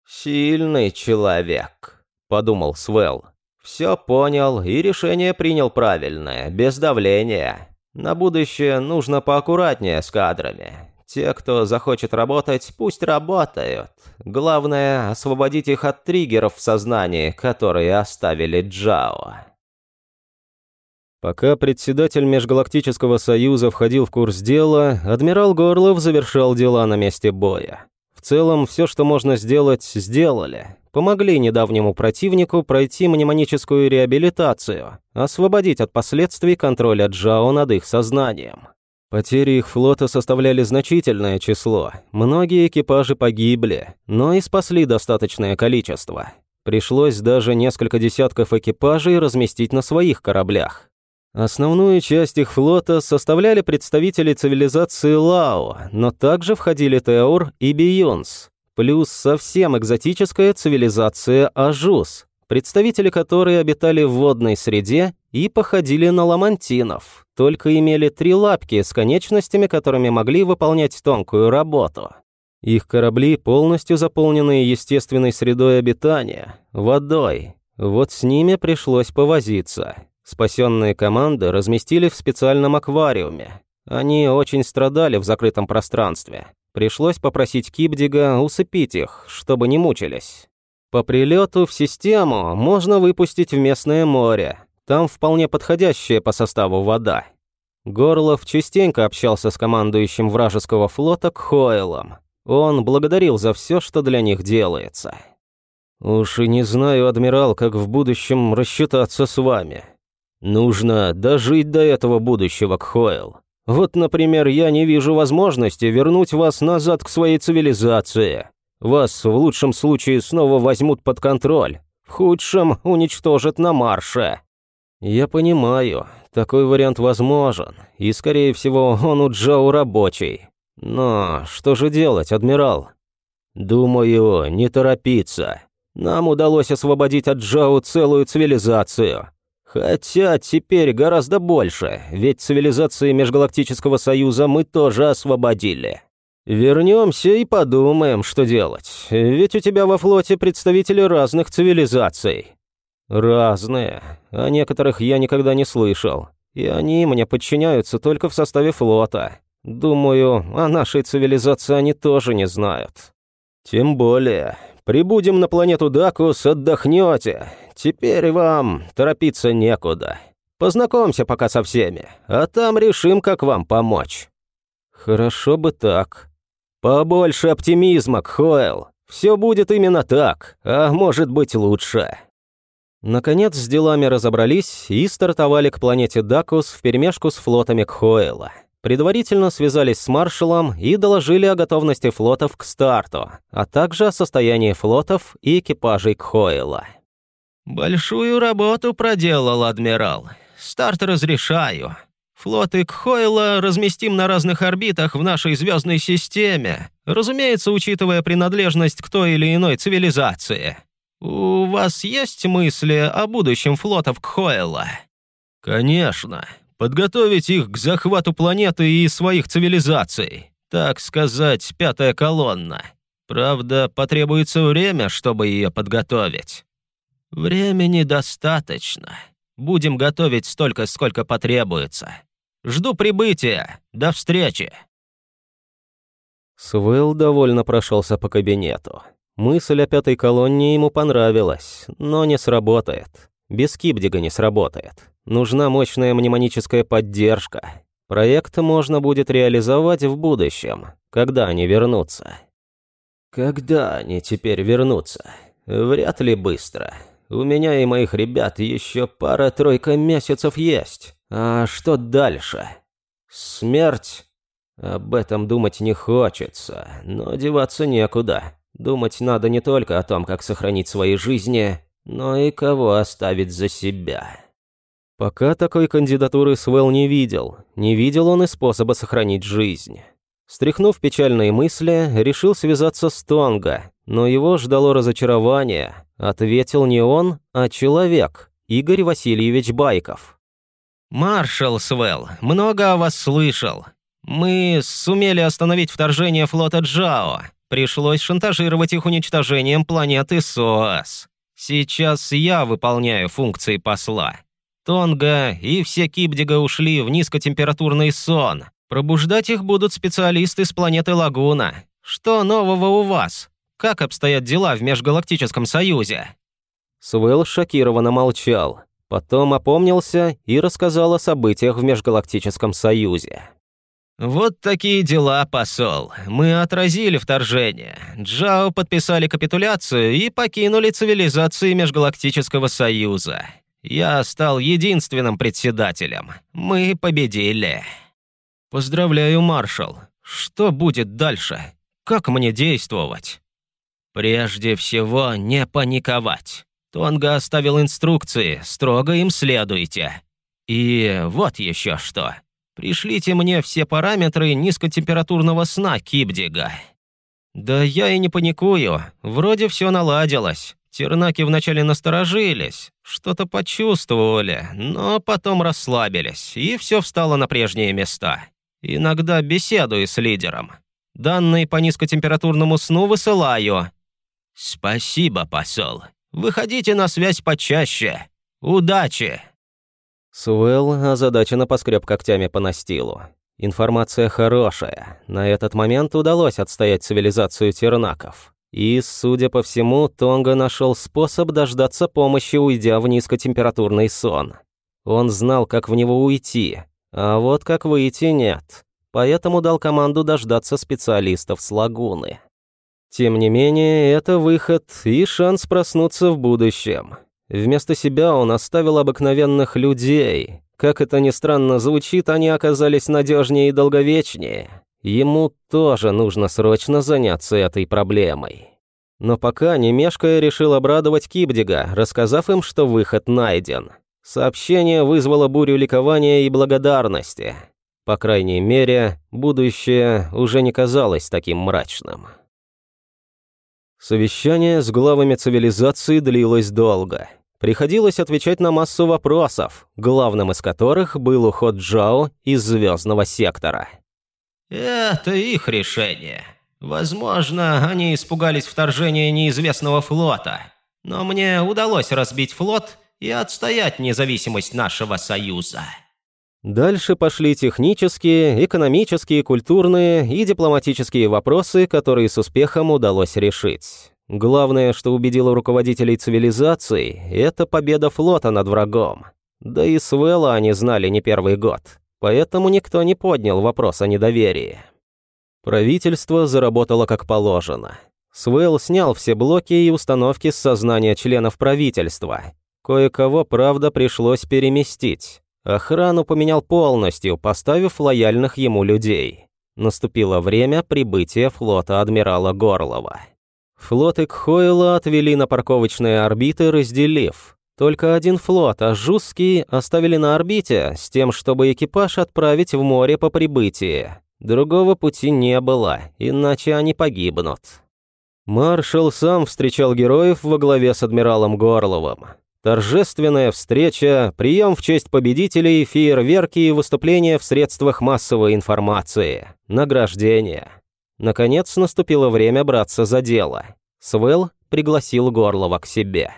«Сильный человек», — подумал Свел. «Все понял и решение принял правильное, без давления. На будущее нужно поаккуратнее с кадрами. Те, кто захочет работать, пусть работают. Главное, освободить их от триггеров в сознании, которые оставили Джао. Пока председатель Межгалактического Союза входил в курс дела, адмирал Горлов завершал дела на месте боя. В целом, все, что можно сделать, сделали. Помогли недавнему противнику пройти мнемоническую реабилитацию, освободить от последствий контроля Джао над их сознанием. Потери их флота составляли значительное число. Многие экипажи погибли, но и спасли достаточное количество. Пришлось даже несколько десятков экипажей разместить на своих кораблях. Основную часть их флота составляли представители цивилизации Лао, но также входили Теор и Бионс, плюс совсем экзотическая цивилизация Ажус, представители которой обитали в водной среде и походили на ламантинов, только имели три лапки с конечностями, которыми могли выполнять тонкую работу. Их корабли полностью заполненные естественной средой обитания, водой. Вот с ними пришлось повозиться. Спасенные команды разместили в специальном аквариуме. Они очень страдали в закрытом пространстве. Пришлось попросить Кибдига усыпить их, чтобы не мучились. По прилету в систему можно выпустить в местное море, там вполне подходящая по составу вода. Горлов частенько общался с командующим вражеского флота Кхоэлом. Он благодарил за все, что для них делается. «Уж и не знаю, адмирал, как в будущем рассчитаться с вами. Нужно дожить до этого будущего, Кхоэл. Вот, например, я не вижу возможности вернуть вас назад к своей цивилизации. Вас в лучшем случае снова возьмут под контроль, в худшем уничтожат на марше. Я понимаю, такой вариант возможен, и, скорее всего, он у Джоу рабочий. Но что же делать, адмирал? Думаю, не торопиться. Нам удалось освободить от Джоу целую цивилизацию. Хотя теперь гораздо больше, ведь цивилизации Межгалактического Союза мы тоже освободили. Вернемся и подумаем, что делать. Ведь у тебя во флоте представители разных цивилизаций. Разные. О некоторых я никогда не слышал. И они мне подчиняются только в составе флота. Думаю, о нашей цивилизации они тоже не знают. Тем более, прибудем на планету Дакус, отдохнете. Теперь вам торопиться некуда. Познакомься пока со всеми, а там решим, как вам помочь». «Хорошо бы так. Побольше оптимизма, Кхоэл. Все будет именно так, а может быть лучше». Наконец с делами разобрались и стартовали к планете Дакус вперемешку с флотами Кхоэла. Предварительно связались с маршалом и доложили о готовности флотов к старту, а также о состоянии флотов и экипажей Кхоэла. «Большую работу проделал, адмирал. Старт разрешаю. Флоты Кхойла разместим на разных орбитах в нашей звездной системе, разумеется, учитывая принадлежность к той или иной цивилизации. У вас есть мысли о будущем флотов Кхойла?» «Конечно. Подготовить их к захвату планеты и своих цивилизаций. Так сказать, пятая колонна. Правда, потребуется время, чтобы ее подготовить». «Времени достаточно. Будем готовить столько, сколько потребуется. Жду прибытия. До встречи!» Свел довольно прошелся по кабинету. Мысль о пятой колонне ему понравилась, но не сработает. Без Кибдига не сработает. Нужна мощная мнемоническая поддержка. Проект можно будет реализовать в будущем, когда они вернутся. Когда они теперь вернутся? Вряд ли быстро. У меня и моих ребят еще пара-тройка месяцев есть. А что дальше? Смерть? Об этом думать не хочется, но деваться некуда. Думать надо не только о том, как сохранить свои жизни, но и кого оставить за себя. Пока такой кандидатуры Свел не видел, не видел он и способа сохранить жизнь. Стряхнув печальные мысли, решил связаться с Тонго, но его ждало разочарование. Ответил не он, а человек, Игорь Васильевич Байков. «Маршал Свел, много о вас слышал. Мы сумели остановить вторжение флота Джао. Пришлось шантажировать их уничтожением планеты СОАС. Сейчас я выполняю функции посла. Тонга и все Кибдига ушли в низкотемпературный сон. Пробуждать их будут специалисты с планеты Лагуна. Что нового у вас? Как обстоят дела в Межгалактическом Союзе?» Свел шокированно молчал. Потом опомнился и рассказал о событиях в Межгалактическом Союзе. «Вот такие дела, посол. Мы отразили вторжение. Джао подписали капитуляцию и покинули цивилизации Межгалактического Союза. Я стал единственным председателем. Мы победили». «Поздравляю, маршал. Что будет дальше? Как мне действовать?» Прежде всего, не паниковать. Тонга оставил инструкции, строго им следуйте. И вот еще что. Пришлите мне все параметры низкотемпературного сна Кибдига. Да я и не паникую. Вроде все наладилось. Тернаки вначале насторожились, что-то почувствовали, но потом расслабились, и все встало на прежние места. Иногда беседую с лидером. Данные по низкотемпературному сну высылаю. «Спасибо, посол. Выходите на связь почаще. Удачи!» Суэлл озадаченно поскреб когтями по настилу. Информация хорошая. На этот момент удалось отстоять цивилизацию тернаков. И, судя по всему, Тонга нашел способ дождаться помощи, уйдя в низкотемпературный сон. Он знал, как в него уйти, а вот как выйти нет. Поэтому дал команду дождаться специалистов с лагуны. Тем не менее, это выход и шанс проснуться в будущем. Вместо себя он оставил обыкновенных людей, как это ни странно звучит, они оказались надежнее и долговечнее. Ему тоже нужно срочно заняться этой проблемой. Но пока, не мешкая, решил обрадовать Кибдига, рассказав им, что выход найден. Сообщение вызвало бурю ликования и благодарности. По крайней мере, будущее уже не казалось таким мрачным. Совещание с главами цивилизации длилось долго. Приходилось отвечать на массу вопросов, главным из которых был уход Джао из звездного сектора. «Это их решение. Возможно, они испугались вторжения неизвестного флота. Но мне удалось разбить флот и отстоять независимость нашего союза». Дальше пошли технические, экономические, культурные и дипломатические вопросы, которые с успехом удалось решить. Главное, что убедило руководителей цивилизации, это победа флота над врагом. Да и Свелла они знали не первый год, поэтому никто не поднял вопрос о недоверии. Правительство заработало как положено. Свелл снял все блоки и установки с сознания членов правительства. Кое-кого, правда, пришлось переместить. Охрану поменял полностью, поставив лояльных ему людей. Наступило время прибытия флота адмирала Горлова. Флоты Кхойла отвели на парковочные орбиты, разделив. Только один флот, а Жусский оставили на орбите, с тем, чтобы экипаж отправить в море по прибытии. Другого пути не было, иначе они погибнут. Маршал сам встречал героев во главе с адмиралом Горловым. Торжественная встреча, прием в честь победителей, фейерверки и выступления в средствах массовой информации, награждение. Наконец наступило время браться за дело. Свел пригласил Горлова к себе.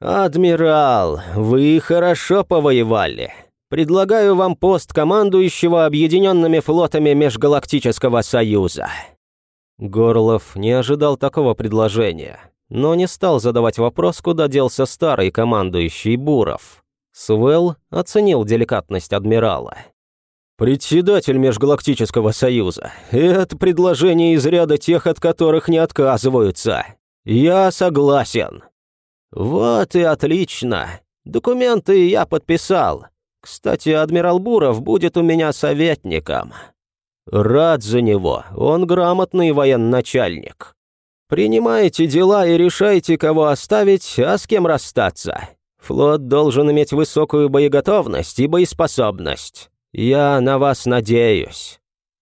«Адмирал, вы хорошо повоевали. Предлагаю вам пост командующего объединенными флотами Межгалактического Союза». Горлов не ожидал такого предложения но не стал задавать вопрос, куда делся старый командующий Буров. Свел оценил деликатность адмирала. «Председатель Межгалактического Союза. Это предложение из ряда тех, от которых не отказываются. Я согласен». «Вот и отлично. Документы я подписал. Кстати, адмирал Буров будет у меня советником». «Рад за него. Он грамотный военачальник. Принимайте дела и решайте, кого оставить, а с кем расстаться. Флот должен иметь высокую боеготовность и боеспособность. Я на вас надеюсь.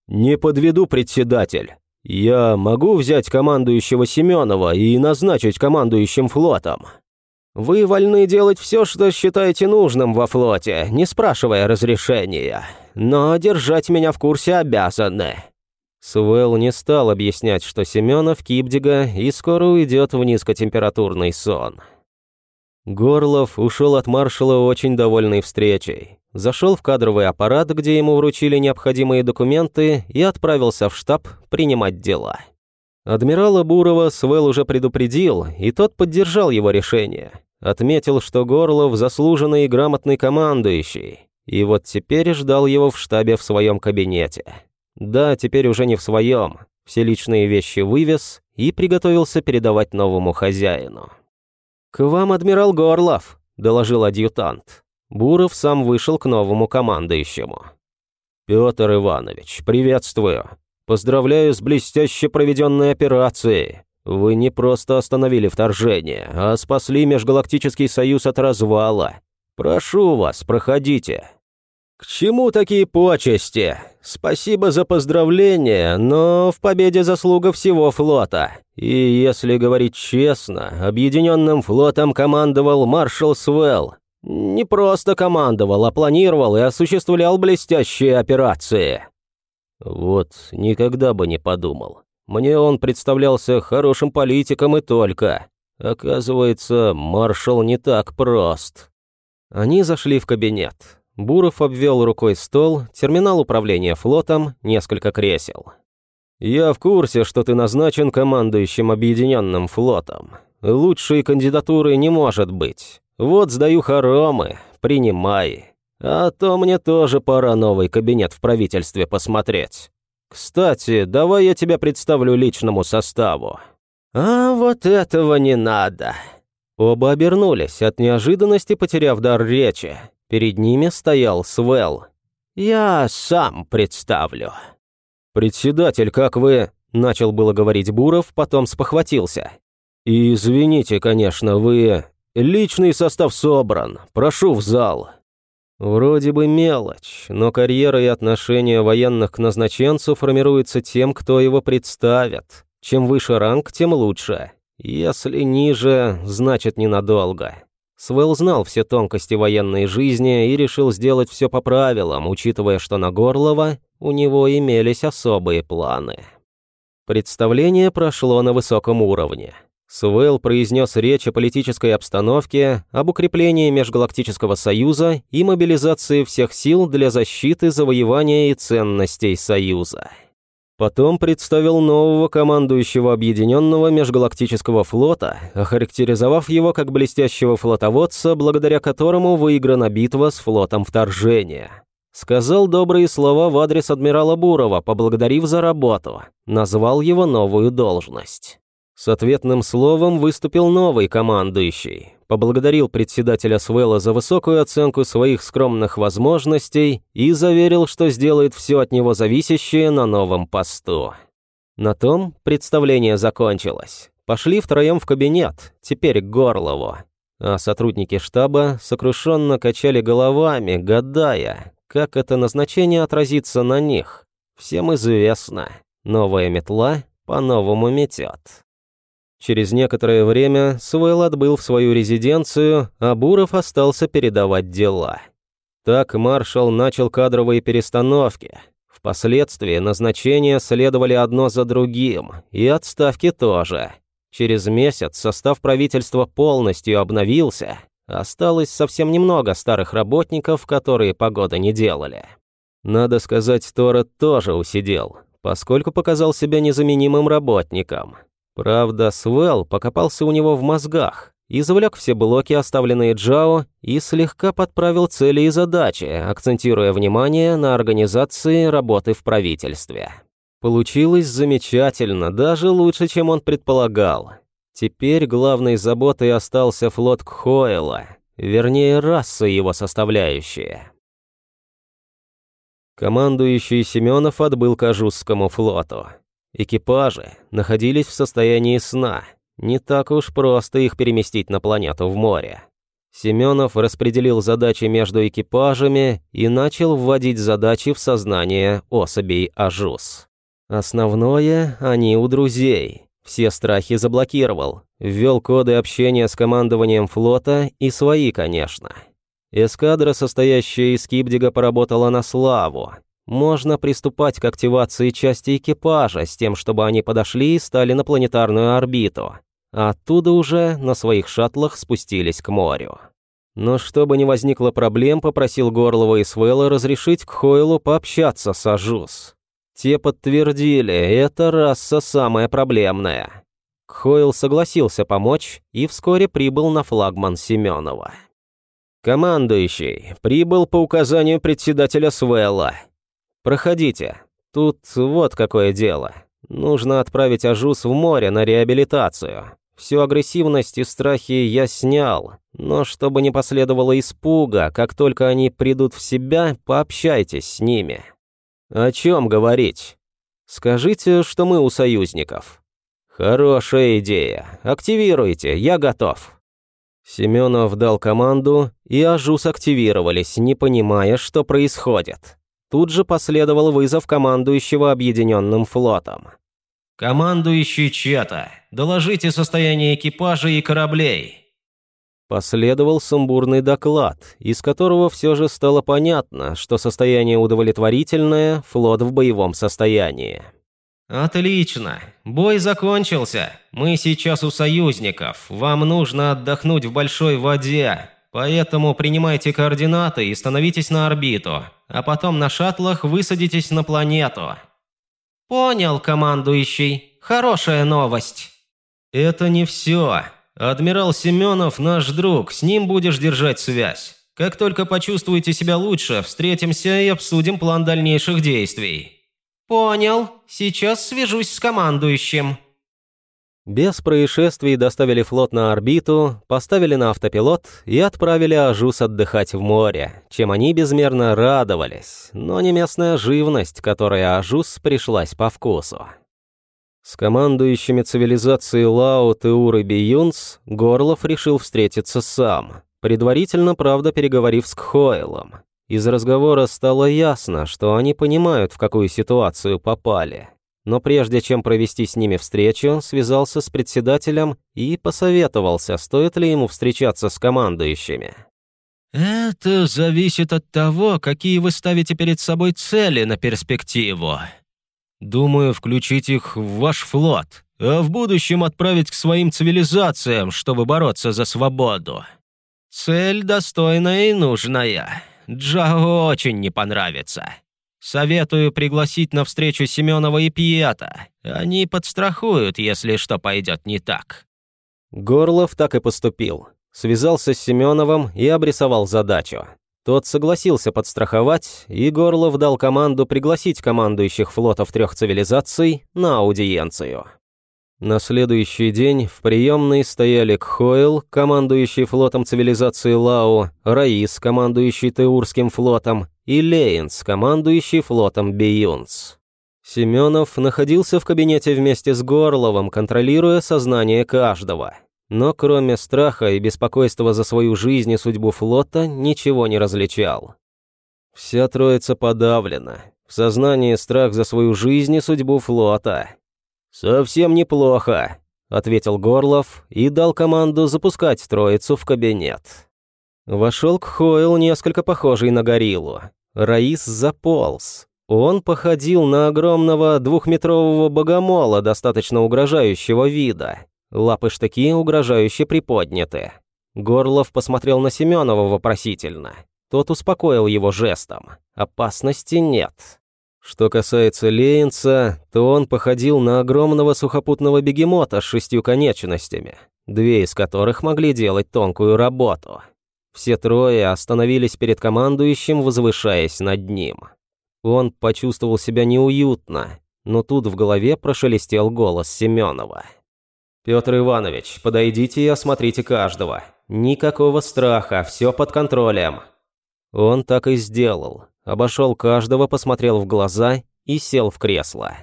Не подведу, председатель. Я могу взять командующего Семенова и назначить командующим флотом. Вы вольны делать все, что считаете нужным во флоте, не спрашивая разрешения. Но держать меня в курсе обязаны. Суэлл не стал объяснять, что Семенов Кипдига и скоро уйдет в низкотемпературный сон. Горлов ушел от маршала очень довольной встречей. Зашел в кадровый аппарат, где ему вручили необходимые документы, и отправился в штаб принимать дела. Адмирала Бурова Свел уже предупредил, и тот поддержал его решение. Отметил, что Горлов заслуженный и грамотный командующий, и вот теперь ждал его в штабе в своем кабинете. Да, теперь уже не в своем. Все личные вещи вывез и приготовился передавать новому хозяину. «К вам, адмирал Горлов», — доложил адъютант. Буров сам вышел к новому командующему. «Петр Иванович, приветствую. Поздравляю с блестяще проведенной операцией. Вы не просто остановили вторжение, а спасли Межгалактический Союз от развала. Прошу вас, проходите». «К чему такие почести? Спасибо за поздравления, но в победе заслуга всего флота. И если говорить честно, объединенным флотом командовал маршал Свелл. Не просто командовал, а планировал и осуществлял блестящие операции». Вот никогда бы не подумал. Мне он представлялся хорошим политиком и только. Оказывается, маршал не так прост. Они зашли в кабинет. Буров обвел рукой стол, терминал управления флотом, несколько кресел. «Я в курсе, что ты назначен командующим объединенным флотом. Лучшей кандидатуры не может быть. Вот сдаю хоромы, принимай. А то мне тоже пора новый кабинет в правительстве посмотреть. Кстати, давай я тебя представлю личному составу». «А вот этого не надо». Оба обернулись, от неожиданности потеряв дар речи. Перед ними стоял Свел. «Я сам представлю». «Председатель, как вы...» – начал было говорить Буров, потом спохватился. «Извините, конечно, вы... Личный состав собран. Прошу в зал». Вроде бы мелочь, но карьера и отношение военных к назначенцу формируются тем, кто его представит. Чем выше ранг, тем лучше. Если ниже, значит ненадолго. Свел знал все тонкости военной жизни и решил сделать все по правилам, учитывая, что на Горлова у него имелись особые планы. Представление прошло на высоком уровне. Суэлл произнес речь о политической обстановке, об укреплении Межгалактического Союза и мобилизации всех сил для защиты, завоевания и ценностей Союза. Потом представил нового командующего Объединенного Межгалактического флота, охарактеризовав его как блестящего флотоводца, благодаря которому выиграна битва с флотом вторжения. Сказал добрые слова в адрес адмирала Бурова, поблагодарив за работу. Назвал его новую должность. С ответным словом выступил новый командующий. Поблагодарил председателя Свелла за высокую оценку своих скромных возможностей и заверил, что сделает все от него зависящее на новом посту. На том представление закончилось. Пошли втроем в кабинет, теперь к Горлову. А сотрудники штаба сокрушенно качали головами, гадая, как это назначение отразится на них. Всем известно, новая метла по-новому метет. Через некоторое время Суэлл отбыл в свою резиденцию, а Буров остался передавать дела. Так маршал начал кадровые перестановки. Впоследствии назначения следовали одно за другим, и отставки тоже. Через месяц состав правительства полностью обновился, Осталось совсем немного старых работников, которые погода не делали. Надо сказать, Торет тоже усидел, поскольку показал себя незаменимым работником. Правда, Свел покопался у него в мозгах, извлек все блоки, оставленные Джао, и слегка подправил цели и задачи, акцентируя внимание на организации работы в правительстве. Получилось замечательно, даже лучше, чем он предполагал. Теперь главной заботой остался флот Кхоэла, вернее, раса его составляющие. Командующий Семенов отбыл к Ажузскому флоту. Экипажи находились в состоянии сна. Не так уж просто их переместить на планету в море. Семенов распределил задачи между экипажами и начал вводить задачи в сознание особей Ажуз. Основное они у друзей, все страхи заблокировал, ввел коды общения с командованием флота и свои, конечно. Эскадра, состоящая из Кибдига, поработала на славу. Можно приступать к активации части экипажа с тем, чтобы они подошли и стали на планетарную орбиту. Оттуда уже на своих шаттлах спустились к морю. Но чтобы не возникло проблем, попросил Горлова и Свелла разрешить Кхойлу пообщаться с Ажус. Те подтвердили, эта раса самая проблемная. Хойл согласился помочь и вскоре прибыл на флагман Семенова. «Командующий, прибыл по указанию председателя Свелла. Проходите. Тут вот какое дело. Нужно отправить Ажус в море на реабилитацию. Всю агрессивность и страхи я снял, но чтобы не последовало испуга, как только они придут в себя, пообщайтесь с ними. «О чем говорить? Скажите, что мы у союзников». «Хорошая идея. Активируйте, я готов». Семенов дал команду, и Ажус активировались, не понимая, что происходит. Тут же последовал вызов командующего Объединенным флотом. «Командующий Чета, доложите состояние экипажа и кораблей». Последовал сумбурный доклад, из которого все же стало понятно, что состояние удовлетворительное, флот в боевом состоянии. «Отлично. Бой закончился. Мы сейчас у союзников. Вам нужно отдохнуть в большой воде. Поэтому принимайте координаты и становитесь на орбиту. А потом на шаттлах высадитесь на планету». «Понял, командующий. Хорошая новость». «Это не все. Адмирал Семенов наш друг, с ним будешь держать связь. Как только почувствуете себя лучше, встретимся и обсудим план дальнейших действий». «Понял. Сейчас свяжусь с командующим». Без происшествий доставили флот на орбиту, поставили на автопилот и отправили Ажус отдыхать в море, чем они безмерно радовались, но не местная живность, которая Ажус пришлась по вкусу. С командующими цивилизацией Лао, Теур и Биюнс Горлов решил встретиться сам, предварительно, правда, переговорив с Кхоэлом. Из разговора стало ясно, что они понимают, в какую ситуацию попали но прежде чем провести с ними встречу, связался с председателем и посоветовался, стоит ли ему встречаться с командующими. «Это зависит от того, какие вы ставите перед собой цели на перспективу. Думаю, включить их в ваш флот, а в будущем отправить к своим цивилизациям, чтобы бороться за свободу. Цель достойная и нужная. Джао очень не понравится. Советую пригласить на встречу Семенова и Пьета. Они подстрахуют, если что пойдет не так». Горлов так и поступил. Связался с Семеновым и обрисовал задачу. Тот согласился подстраховать, и Горлов дал команду пригласить командующих флотов трех цивилизаций на аудиенцию. На следующий день в приемной стояли Кхойл, командующий флотом цивилизации Лао, Раис, командующий Теурским флотом, и Лейнс, командующий флотом Биюнс. Семенов находился в кабинете вместе с Горловым, контролируя сознание каждого. Но кроме страха и беспокойства за свою жизнь и судьбу флота, ничего не различал. Вся троица подавлена. В сознании страх за свою жизнь и судьбу флота. «Совсем неплохо», — ответил Горлов и дал команду запускать троицу в кабинет. Вошел Кхойл, несколько похожий на гориллу. Раис заполз. Он походил на огромного двухметрового богомола, достаточно угрожающего вида. Лапы штыки угрожающе приподняты. Горлов посмотрел на Семенова вопросительно. Тот успокоил его жестом. Опасности нет. Что касается Лейнца, то он походил на огромного сухопутного бегемота с шестью конечностями, две из которых могли делать тонкую работу. Все трое остановились перед командующим, возвышаясь над ним. Он почувствовал себя неуютно, но тут в голове прошелестел голос Семенова. «Петр Иванович, подойдите и осмотрите каждого. Никакого страха, все под контролем». Он так и сделал. Обошел каждого, посмотрел в глаза и сел в кресло.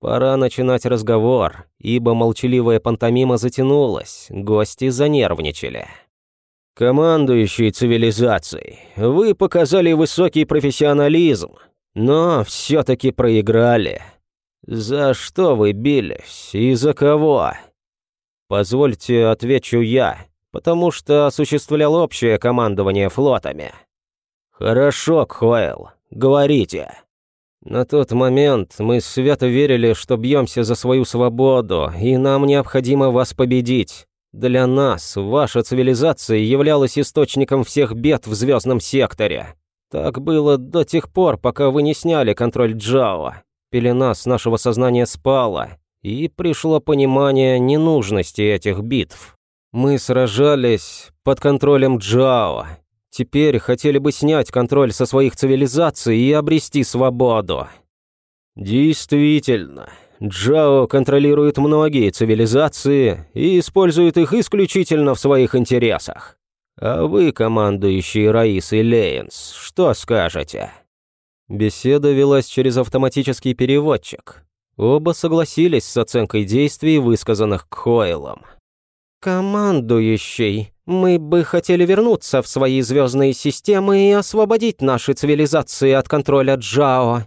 Пора начинать разговор, ибо молчаливая пантомима затянулась, гости занервничали. Командующий цивилизацией, вы показали высокий профессионализм, но все-таки проиграли. За что вы бились и за кого? Позвольте отвечу я, потому что осуществлял общее командование флотами. Хорошо, Кхоэл, говорите. На тот момент мы свято верили, что бьемся за свою свободу, и нам необходимо вас победить. Для нас ваша цивилизация являлась источником всех бед в звездном секторе. Так было до тех пор, пока вы не сняли контроль Джао. Пелена с нашего сознания спала, и пришло понимание ненужности этих битв. Мы сражались под контролем Джао. Теперь хотели бы снять контроль со своих цивилизаций и обрести свободу. Действительно, Джао контролирует многие цивилизации и использует их исключительно в своих интересах. А вы, командующий Раис и Лейнс, что скажете?» Беседа велась через автоматический переводчик. Оба согласились с оценкой действий, высказанных Кхойлом. «Командующий, мы бы хотели вернуться в свои звездные системы и освободить наши цивилизации от контроля Джао»,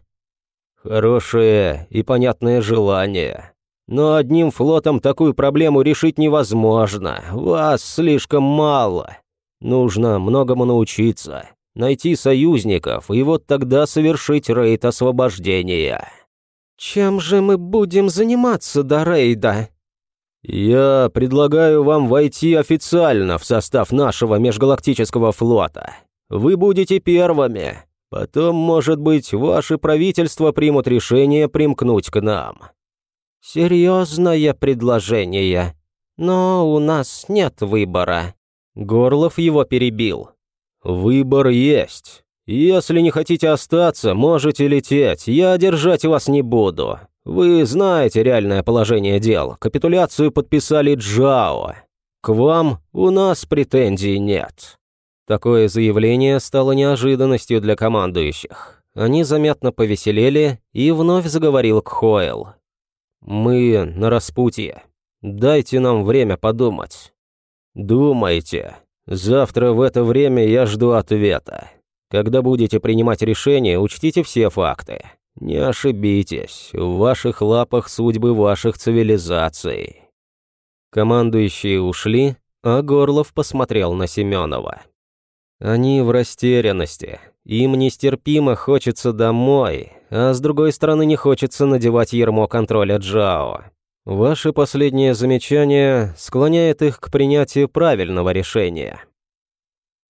Хорошее и понятное желание. Но одним флотом такую проблему решить невозможно. Вас слишком мало. Нужно многому научиться, найти союзников и вот тогда совершить рейд освобождения. Чем же мы будем заниматься до рейда? Я предлагаю вам войти официально в состав нашего межгалактического флота. Вы будете первыми. Потом, может быть, ваши правительства примут решение примкнуть к нам. Серьезное предложение. Но у нас нет выбора. Горлов его перебил. Выбор есть. Если не хотите остаться, можете лететь, я держать вас не буду. Вы знаете реальное положение дел. Капитуляцию подписали Джао. К вам у нас претензий нет». Такое заявление стало неожиданностью для командующих. Они заметно повеселели, и вновь заговорил Кхоэл. «Мы на распутье. Дайте нам время подумать». «Думайте. Завтра в это время я жду ответа. Когда будете принимать решение, учтите все факты. Не ошибитесь, в ваших лапах судьбы ваших цивилизаций». Командующие ушли, а Горлов посмотрел на Семенова. Они в растерянности. Им нестерпимо хочется домой, а с другой стороны не хочется надевать ермо контроля Джао. Ваше последнее замечание склоняет их к принятию правильного решения.